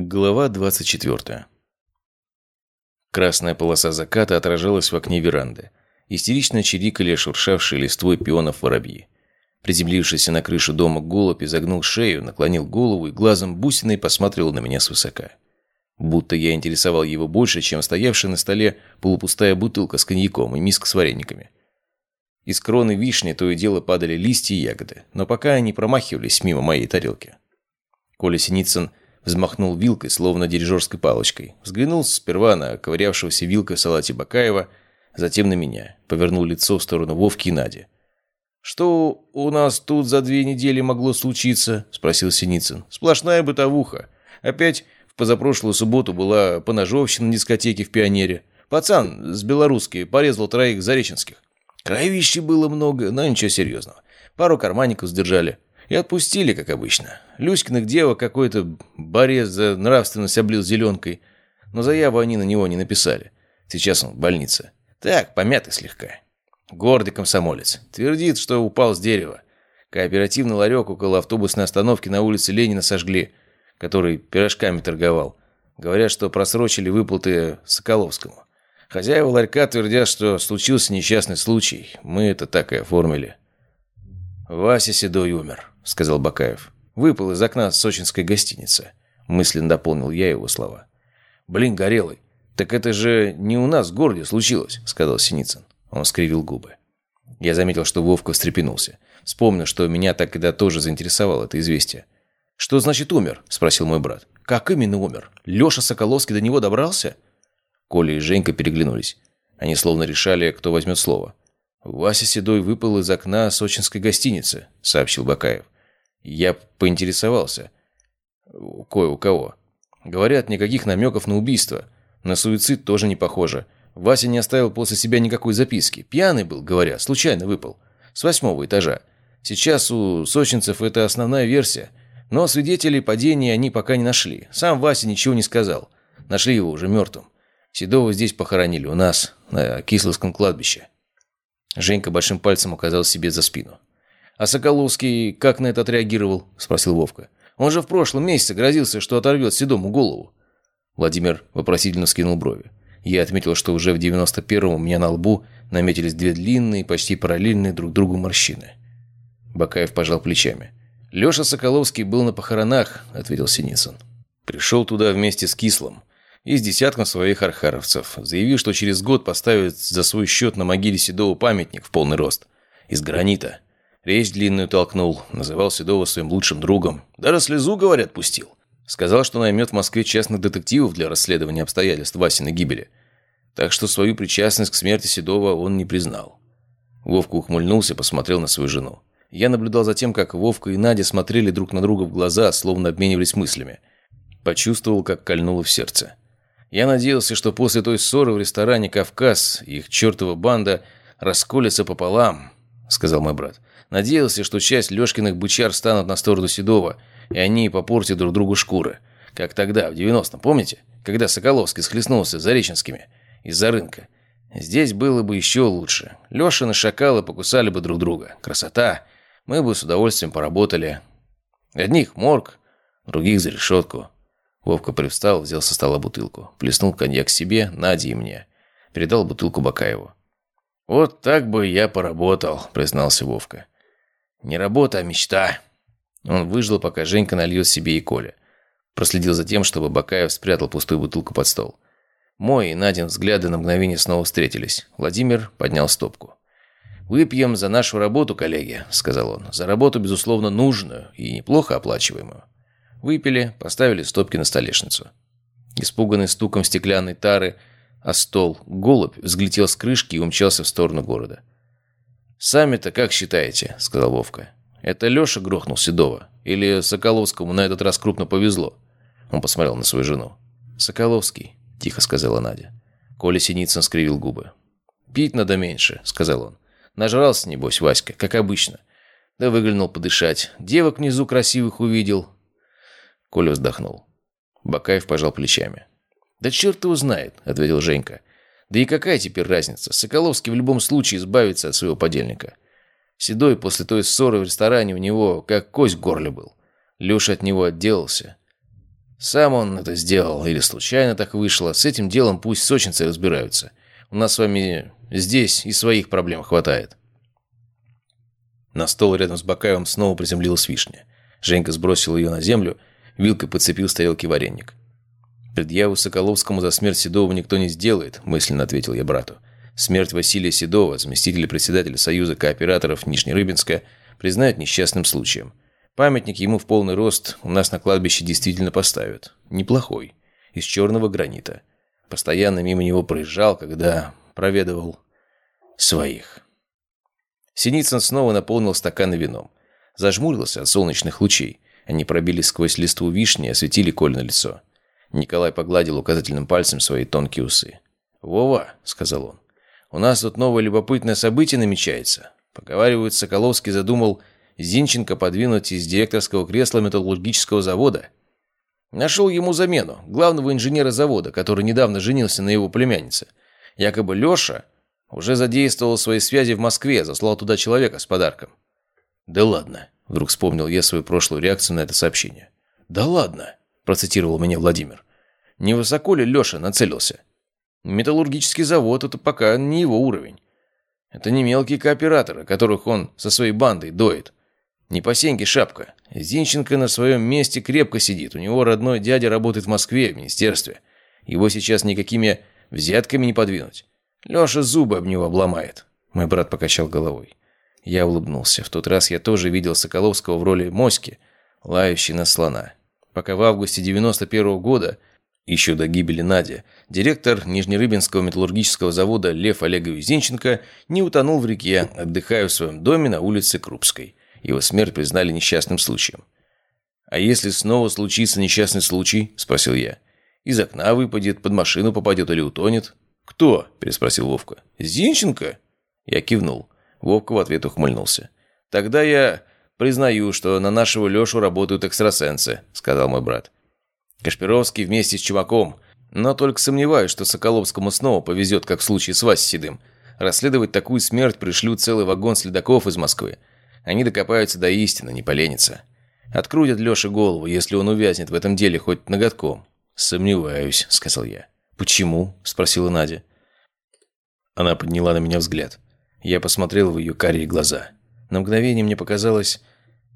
Глава 24. Красная полоса заката отражалась в окне веранды. Истерично чирикали шуршавшие листвой пионов воробьи. Приземлившийся на крышу дома голубь изогнул шею, наклонил голову и глазом бусиной посматривал на меня свысока. Будто я интересовал его больше, чем стоявшая на столе полупустая бутылка с коньяком и миска с варениками. Из кроны вишни то и дело падали листья и ягоды, но пока они промахивались мимо моей тарелки. Коля Синицын взмахнул вилкой, словно дирижерской палочкой. Взглянул сперва на ковырявшегося вилкой в салате Бакаева, затем на меня. Повернул лицо в сторону Вовки и Нади. «Что у нас тут за две недели могло случиться?» – спросил Синицын. «Сплошная бытовуха. Опять в позапрошлую субботу была поножовщина на дискотеке в Пионере. Пацан с белорусской порезал троих зареченских. Кровищи было много, но ничего серьезного. Пару карманников сдержали. И отпустили, как обычно. Люськиных девок какой-то борец за нравственность облил зеленкой. Но заяву они на него не написали. Сейчас он в больнице. Так, помятый слегка. Гордый комсомолец. Твердит, что упал с дерева. Кооперативный ларек около автобусной остановки на улице Ленина сожгли, который пирожками торговал. Говорят, что просрочили выплаты Соколовскому. Хозяева ларька твердят, что случился несчастный случай. Мы это так и оформили. «Вася Седой умер», — сказал Бакаев. «Выпал из окна сочинской гостиницы». Мысленно дополнил я его слова. «Блин, Горелый, так это же не у нас в городе случилось», — сказал Синицын. Он скривил губы. Я заметил, что Вовка встрепенулся. Вспомнил, что меня тогда тоже заинтересовало это известие. «Что значит умер?» – спросил мой брат. «Как именно умер? Леша Соколовский до него добрался?» Коля и Женька переглянулись. Они словно решали, кто возьмет слово. «Вася Седой выпал из окна сочинской гостиницы», — сообщил Бакаев. Я поинтересовался. Кое у кого. Говорят, никаких намеков на убийство. На суицид тоже не похоже. Вася не оставил после себя никакой записки. Пьяный был, говоря, случайно выпал. С восьмого этажа. Сейчас у сочинцев это основная версия. Но свидетелей падения они пока не нашли. Сам Вася ничего не сказал. Нашли его уже мертвым. Седова здесь похоронили, у нас, на Кисловском кладбище. Женька большим пальцем указал себе за спину. «А Соколовский как на это отреагировал?» – спросил Вовка. «Он же в прошлом месяце грозился, что оторвет Седому голову». Владимир вопросительно скинул брови. Я отметил, что уже в 91-м у меня на лбу наметились две длинные, почти параллельные друг другу морщины. Бакаев пожал плечами. «Леша Соколовский был на похоронах», – ответил Синицын. «Пришел туда вместе с Кислым и с десятком своих архаровцев. Заявил, что через год поставит за свой счет на могиле Седова памятник в полный рост. Из гранита. Речь длинную толкнул, называл Седова своим лучшим другом. Даже слезу, говорят, пустил. Сказал, что наймет в Москве частных детективов для расследования обстоятельств Васиной гибели. Так что свою причастность к смерти Седова он не признал. Вовка ухмыльнулся, посмотрел на свою жену. Я наблюдал за тем, как Вовка и Надя смотрели друг на друга в глаза, словно обменивались мыслями. Почувствовал, как кольнуло в сердце. Я надеялся, что после той ссоры в ресторане «Кавказ» их чертова банда расколется пополам, сказал мой брат. Надеялся, что часть Лешкиных бычар станут на сторону Седова, и они попортят друг другу шкуры. Как тогда, в 90-м, помните? Когда Соколовский схлестнулся с Зареченскими из-за рынка. Здесь было бы еще лучше. Лешины шакалы покусали бы друг друга. Красота. Мы бы с удовольствием поработали. Одних морг, других за решетку. Вовка привстал, взял со стола бутылку. Плеснул коньяк себе, Наде и мне. Передал бутылку Бакаеву. «Вот так бы я поработал», — признался Вовка. «Не работа, а мечта». Он выждал, пока Женька нальет себе и Коля. Проследил за тем, чтобы Бакаев спрятал пустую бутылку под стол. Мой и Надин взгляды на мгновение снова встретились. Владимир поднял стопку. «Выпьем за нашу работу, коллеги», — сказал он. «За работу, безусловно, нужную и неплохо оплачиваемую». Выпили, поставили стопки на столешницу. Испуганный стуком стеклянной тары а стол, голубь взлетел с крышки и умчался в сторону города. «Сами-то как считаете?» – сказал Вовка. «Это Леша грохнул Седова? Или Соколовскому на этот раз крупно повезло?» Он посмотрел на свою жену. «Соколовский», – тихо сказала Надя. Коля Синицын скривил губы. «Пить надо меньше», – сказал он. «Нажрался, небось, Васька, как обычно. Да выглянул подышать. Девок внизу красивых увидел. Коля вздохнул. Бакаев пожал плечами. «Да черт его знает», — ответил Женька. «Да и какая теперь разница? Соколовский в любом случае избавится от своего подельника. Седой после той ссоры в ресторане у него как кость в горле был. Леша от него отделался. Сам он это сделал или случайно так вышло. С этим делом пусть сочинцы разбираются. У нас с вами здесь и своих проблем хватает. На стол рядом с Бакаевым снова приземлилась вишня. Женька сбросил ее на землю, вилкой подцепил с тарелки вареник. «Предъяву Соколовскому за смерть Седова никто не сделает», – мысленно ответил я брату. Смерть Василия Седова, заместителя председателя Союза кооператоров Нижнерыбинска, признают несчастным случаем. Памятник ему в полный рост у нас на кладбище действительно поставят. Неплохой. Из черного гранита. Постоянно мимо него проезжал, когда проведывал своих. Синицын снова наполнил стаканы вином. Зажмурился от солнечных лучей. Они пробили сквозь листву вишни и осветили Коль на лицо. Николай погладил указательным пальцем свои тонкие усы. «Вова», — сказал он, — «у нас тут новое любопытное событие намечается. Поговаривают, Соколовский задумал Зинченко подвинуть из директорского кресла металлургического завода. Нашел ему замену, главного инженера завода, который недавно женился на его племяннице. Якобы Леша уже задействовал свои связи в Москве, заслал туда человека с подарком. «Да ладно», — вдруг вспомнил я свою прошлую реакцию на это сообщение. «Да ладно», — процитировал меня Владимир. «Невысоко ли Леша нацелился? Металлургический завод — это пока не его уровень. Это не мелкие кооператоры, которых он со своей бандой доит. Не по сеньке шапка. Зинченко на своем месте крепко сидит. У него родной дядя работает в Москве, в министерстве. Его сейчас никакими взятками не подвинуть. Леша зубы об него обломает. Мой брат покачал головой. Я улыбнулся. В тот раз я тоже видел Соколовского в роли моськи, лающей на слона. Пока в августе 91 -го года, еще до гибели Нади, директор Нижнерыбинского металлургического завода Лев Олегович Зинченко не утонул в реке, отдыхая в своем доме на улице Крупской. Его смерть признали несчастным случаем. «А если снова случится несчастный случай?» – спросил я. «Из окна выпадет, под машину попадет или утонет?» «Кто?» – переспросил Вовка. «Зинченко?» Я кивнул. Вовка в ответ ухмыльнулся. «Тогда я признаю, что на нашего Лешу работают экстрасенсы», – сказал мой брат. «Кашпировский вместе с Чумаком. Но только сомневаюсь, что Соколовскому снова повезет, как в случае с Васей Седым. Расследовать такую смерть пришлют целый вагон следаков из Москвы. Они докопаются до истины, не поленятся. Открутят Леше голову, если он увязнет в этом деле хоть ноготком. «Сомневаюсь», — сказал я. «Почему?» — спросила Надя. Она подняла на меня взгляд. Я посмотрел в ее карие глаза. На мгновение мне показалось...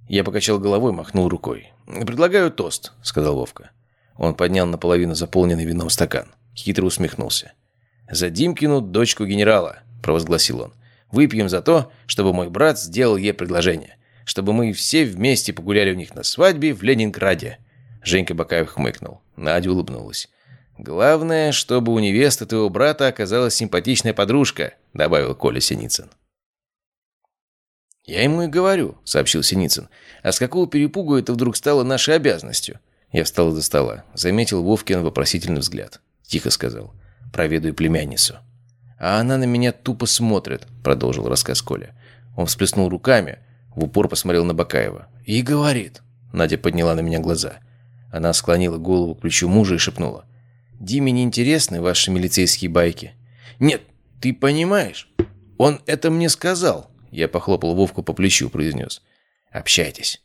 Я покачал головой, махнул рукой. «Предлагаю тост», — сказал Вовка. Он поднял наполовину заполненный вином стакан. Хитро усмехнулся. «За Димкину, дочку генерала», — провозгласил он. Выпьем за то, чтобы мой брат сделал ей предложение. Чтобы мы все вместе погуляли у них на свадьбе в Ленинграде». Женька Бакаев хмыкнул. Надя улыбнулась. «Главное, чтобы у невесты твоего брата оказалась симпатичная подружка», добавил Коля Синицын. «Я ему и говорю», — сообщил Синицын. «А с какого перепугу это вдруг стало нашей обязанностью?» Я встал из-за стола. Заметил Вовкин вопросительный взгляд. Тихо сказал. «Проведаю племянницу». «А она на меня тупо смотрит», — продолжил рассказ Коля. Он всплеснул руками, в упор посмотрел на Бакаева. «И говорит». Надя подняла на меня глаза. Она склонила голову к плечу мужа и шепнула. «Диме не интересны ваши милицейские байки?» «Нет, ты понимаешь? Он это мне сказал!» Я похлопал Вовку по плечу, произнес. «Общайтесь».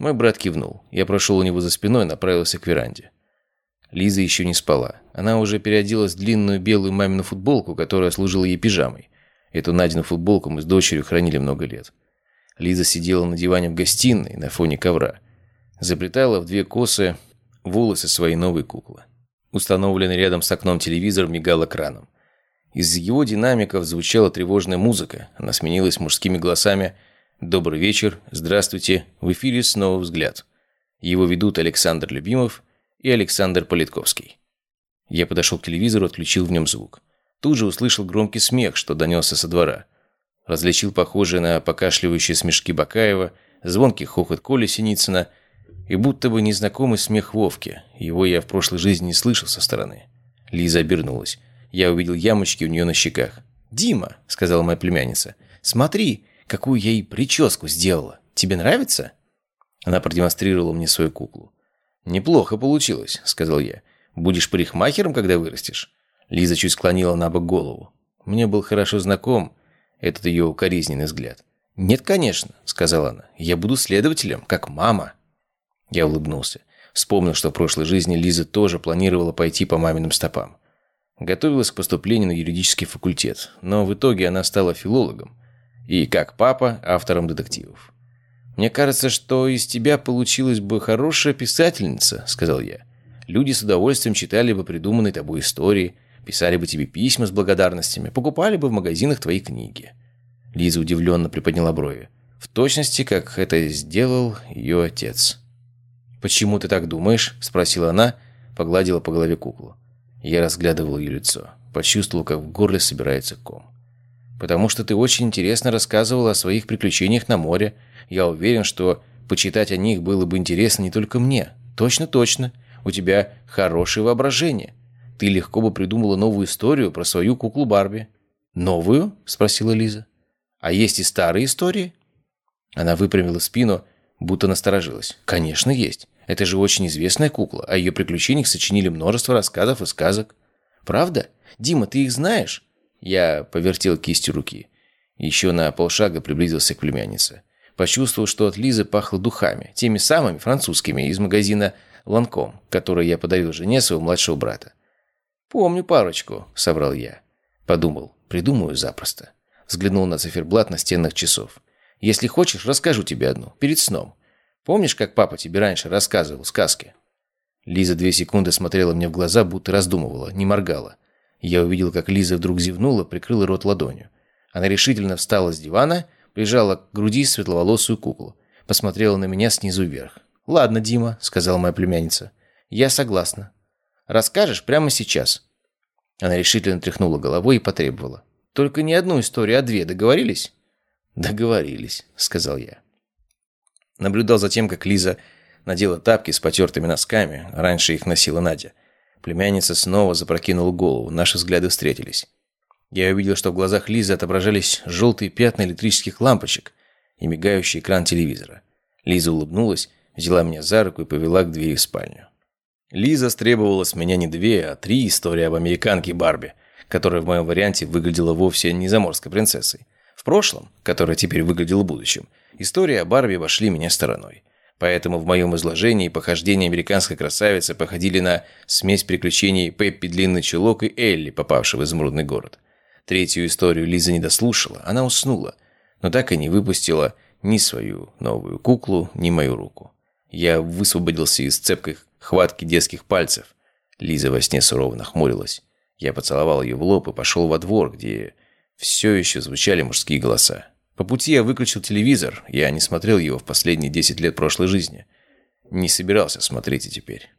Мой брат кивнул. Я прошел у него за спиной и направился к веранде. Лиза еще не спала. Она уже переоделась в длинную белую мамину футболку, которая служила ей пижамой. Эту Надину футболку мы с дочерью хранили много лет. Лиза сидела на диване в гостиной на фоне ковра. Заплетала в две косы волосы своей новой куклы. Установленный рядом с окном телевизор мигал экраном. Из его динамиков звучала тревожная музыка. Она сменилась мужскими голосами «Добрый вечер», «Здравствуйте», в эфире снова взгляд. Его ведут Александр Любимов и Александр Политковский. Я подошел к телевизору, отключил в нем звук. Тут же услышал громкий смех, что донесся со двора. Различил похожие на покашливающие смешки Бакаева, звонкий хохот Коли Синицына и будто бы незнакомый смех Вовки. Его я в прошлой жизни не слышал со стороны. Лиза обернулась. Я увидел ямочки у нее на щеках. «Дима», — сказала моя племянница, — «смотри, какую я ей прическу сделала. Тебе нравится?» Она продемонстрировала мне свою куклу. «Неплохо получилось», — сказал я. «Будешь парикмахером, когда вырастешь?» Лиза чуть склонила на бок голову. Мне был хорошо знаком этот ее укоризненный взгляд. «Нет, конечно», — сказала она. «Я буду следователем, как мама». Я улыбнулся. Вспомнил, что в прошлой жизни Лиза тоже планировала пойти по маминым стопам. Готовилась к поступлению на юридический факультет, но в итоге она стала филологом. И, как папа, автором детективов. «Мне кажется, что из тебя получилась бы хорошая писательница», — сказал я. «Люди с удовольствием читали бы придуманные тобой истории, писали бы тебе письма с благодарностями, покупали бы в магазинах твои книги». Лиза удивленно приподняла брови. В точности, как это сделал ее отец. «Почему ты так думаешь?» – спросила она, погладила по голове куклу. Я разглядывал ее лицо. Почувствовал, как в горле собирается ком. «Потому что ты очень интересно рассказывал о своих приключениях на море. Я уверен, что почитать о них было бы интересно не только мне. Точно-точно. У тебя хорошее воображение. Ты легко бы придумала новую историю про свою куклу Барби». «Новую?» – спросила Лиза. «А есть и старые истории?» Она выпрямила спину, будто насторожилась. «Конечно, есть. Это же очень известная кукла. О ее приключениях сочинили множество рассказов и сказок. Правда? Дима, ты их знаешь?» Я повертел кистью руки. Еще на полшага приблизился к племяннице. Почувствовал, что от Лизы пахло духами. Теми самыми французскими из магазина «Ланком», который я подарил жене своего младшего брата. «Помню парочку», — собрал я. Подумал, придумаю запросто. Взглянул на циферблат настенных часов. «Если хочешь, расскажу тебе одну. Перед сном. Помнишь, как папа тебе раньше рассказывал сказки?» Лиза две секунды смотрела мне в глаза, будто раздумывала, не моргала. Я увидел, как Лиза вдруг зевнула, прикрыла рот ладонью. Она решительно встала с дивана, прижала к груди светловолосую куклу. Посмотрела на меня снизу вверх. «Ладно, Дима», — сказала моя племянница. «Я согласна. Расскажешь прямо сейчас». Она решительно тряхнула головой и потребовала. «Только не одну историю, а две. Договорились?» «Договорились», — сказал я. Наблюдал за тем, как Лиза надела тапки с потертыми носками. Раньше их носила Надя. Племянница снова запрокинула голову. Наши взгляды встретились. Я увидел, что в глазах Лизы отображались желтые пятна электрических лампочек и мигающий экран телевизора. Лиза улыбнулась, взяла меня за руку и повела к двери в спальню. Лиза стребовала с меня не две, а три истории об американке Барби, которая в моем варианте выглядела вовсе не заморской принцессой. В прошлом, которая теперь выглядела будущим, история о Барби обошли меня стороной. Поэтому в моем изложении похождения американской красавицы походили на смесь приключений Пеппи Длинный Чулок и Элли, попавшего в изумрудный город. Третью историю Лиза не дослушала, она уснула, но так и не выпустила ни свою новую куклу, ни мою руку. Я высвободился из цепкой хватки детских пальцев. Лиза во сне сурово нахмурилась. Я поцеловал ее в лоб и пошел во двор, где все еще звучали мужские голоса. По пути я выключил телевизор, я не смотрел его в последние 10 лет прошлой жизни. Не собирался смотреть и теперь.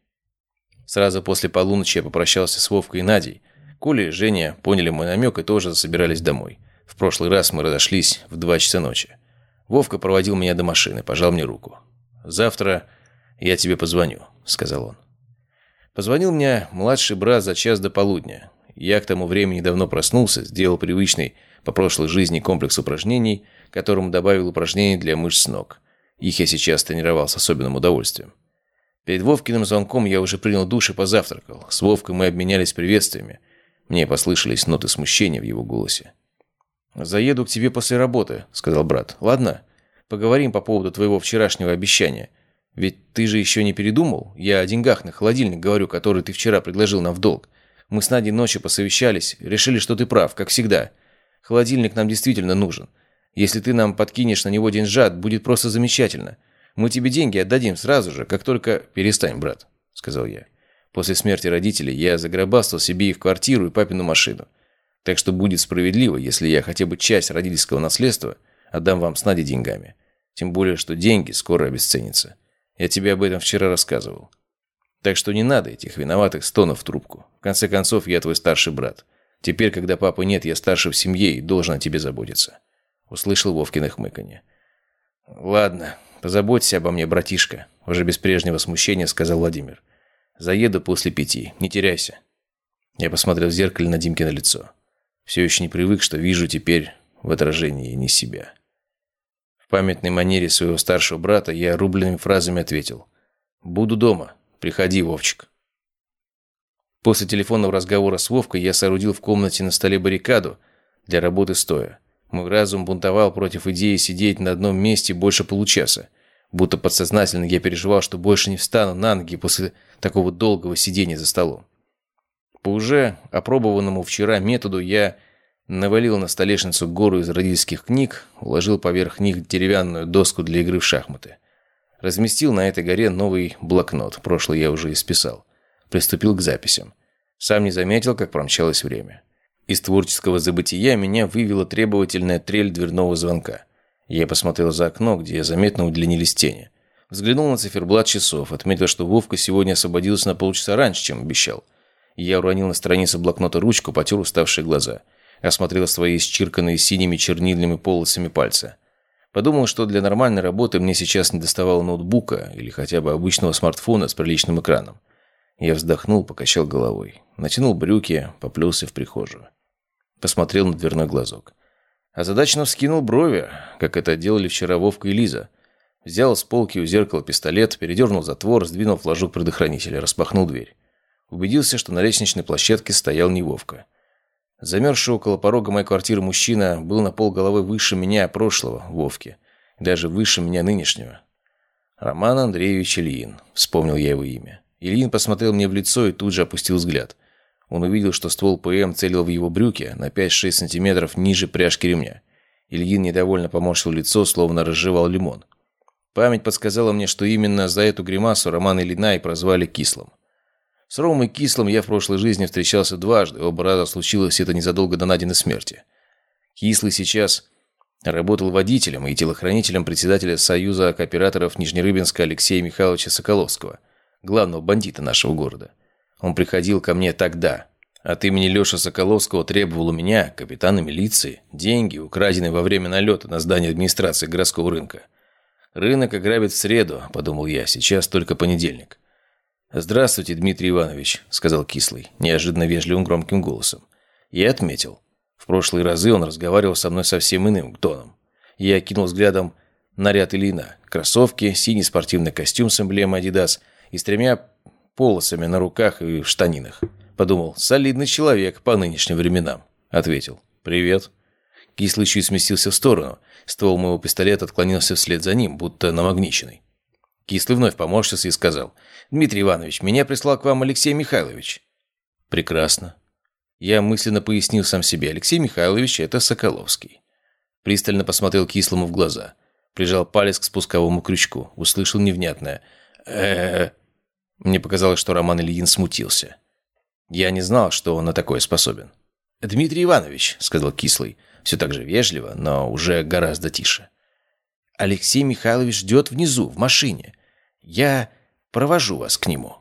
Сразу после полуночи я попрощался с Вовкой и Надей. Коля и Женя поняли мой намек и тоже собирались домой. В прошлый раз мы разошлись в 2 часа ночи. Вовка проводил меня до машины, пожал мне руку. «Завтра я тебе позвоню», — сказал он. Позвонил мне младший брат за час до полудня. Я к тому времени давно проснулся, сделал привычный по прошлой жизни комплекс упражнений, которому добавил упражнения для мышц ног. Их я сейчас тренировал с особенным удовольствием. Перед Вовкиным звонком я уже принял душ и позавтракал. С Вовкой мы обменялись приветствиями. Мне послышались ноты смущения в его голосе. «Заеду к тебе после работы», — сказал брат. «Ладно? Поговорим по поводу твоего вчерашнего обещания. Ведь ты же еще не передумал? Я о деньгах на холодильник говорю, который ты вчера предложил нам в долг. Мы с Надей ночью посовещались, решили, что ты прав, как всегда. Холодильник нам действительно нужен. Если ты нам подкинешь на него деньжат, будет просто замечательно. Мы тебе деньги отдадим сразу же, как только... Перестань, брат, сказал я. После смерти родителей я загробастал себе их квартиру и папину машину. Так что будет справедливо, если я хотя бы часть родительского наследства отдам вам с Надей деньгами. Тем более, что деньги скоро обесценятся. Я тебе об этом вчера рассказывал. Так что не надо этих виноватых стонов в трубку. В конце концов, я твой старший брат. Теперь, когда папы нет, я старше в семье и должен о тебе заботиться». Услышал Вовкино хмыканье. «Ладно, позаботься обо мне, братишка», — уже без прежнего смущения сказал Владимир. «Заеду после пяти, не теряйся». Я посмотрел в зеркале на Димкино лицо. Все еще не привык, что вижу теперь в отражении не себя памятной манере своего старшего брата я рубленными фразами ответил. «Буду дома. Приходи, Вовчик». После телефонного разговора с Вовкой я соорудил в комнате на столе баррикаду для работы стоя. Мой разум бунтовал против идеи сидеть на одном месте больше получаса. Будто подсознательно я переживал, что больше не встану на ноги после такого долгого сидения за столом. По уже опробованному вчера методу я навалил на столешницу гору из родительских книг, уложил поверх них деревянную доску для игры в шахматы. Разместил на этой горе новый блокнот, прошлый я уже исписал. Приступил к записям. Сам не заметил, как промчалось время. Из творческого забытия меня вывела требовательная трель дверного звонка. Я посмотрел за окно, где заметно удлинились тени. Взглянул на циферблат часов, отметил, что Вовка сегодня освободился на полчаса раньше, чем обещал. Я уронил на странице блокнота ручку, потер уставшие глаза. Осмотрел свои исчирканные синими чернильными полосами пальца. Подумал, что для нормальной работы мне сейчас не доставало ноутбука или хотя бы обычного смартфона с приличным экраном. Я вздохнул, покачал головой. Натянул брюки, поплелся в прихожую. Посмотрел на дверной глазок. Озадаченно вскинул брови, как это делали вчера Вовка и Лиза. Взял с полки у зеркала пистолет, передернул затвор, сдвинул флажок предохранителя, распахнул дверь. Убедился, что на лестничной площадке стоял не Вовка. Замерзший около порога моей квартиры мужчина был на пол головы выше меня прошлого, Вовки. Даже выше меня нынешнего. Роман Андреевич Ильин. Вспомнил я его имя. Ильин посмотрел мне в лицо и тут же опустил взгляд. Он увидел, что ствол ПМ целил в его брюки на 5-6 сантиметров ниже пряжки ремня. Ильин недовольно поморщил лицо, словно разжевал лимон. Память подсказала мне, что именно за эту гримасу Роман Ильина и прозвали Кислым. С Ромой Кислым я в прошлой жизни встречался дважды, оба раза случилось это незадолго до Надиной смерти. Кислый сейчас работал водителем и телохранителем председателя Союза кооператоров Нижнерыбинска Алексея Михайловича Соколовского, главного бандита нашего города. Он приходил ко мне тогда. От имени Леши Соколовского требовал у меня, капитана милиции, деньги, украденные во время налета на здание администрации городского рынка. «Рынок ограбит в среду», – подумал я, – «сейчас только понедельник». «Здравствуйте, Дмитрий Иванович», – сказал Кислый, неожиданно вежливым громким голосом. Я отметил. В прошлые разы он разговаривал со мной совсем иным тоном. Я кинул взглядом наряд Ильина. Кроссовки, синий спортивный костюм с эмблемой «Адидас» и с тремя полосами на руках и в штанинах. Подумал, солидный человек по нынешним временам. Ответил, «Привет». Кислый чуть сместился в сторону. Ствол моего пистолета отклонился вслед за ним, будто намагниченный. Кислый вновь поморщился и сказал, «Дмитрий Иванович, меня прислал к вам Алексей Михайлович». «Прекрасно». Я мысленно пояснил сам себе, Алексей Михайлович – это Соколовский. Пристально посмотрел Кислому в глаза. Прижал палец к спусковому крючку. Услышал невнятное э, -э, Мне показалось, что Роман Ильин смутился. Я не знал, что он на такое способен. «Дмитрий Иванович», – сказал Кислый, все так же вежливо, но уже гораздо тише. Алексей Михайлович ждет внизу, в машине. Я провожу вас к нему».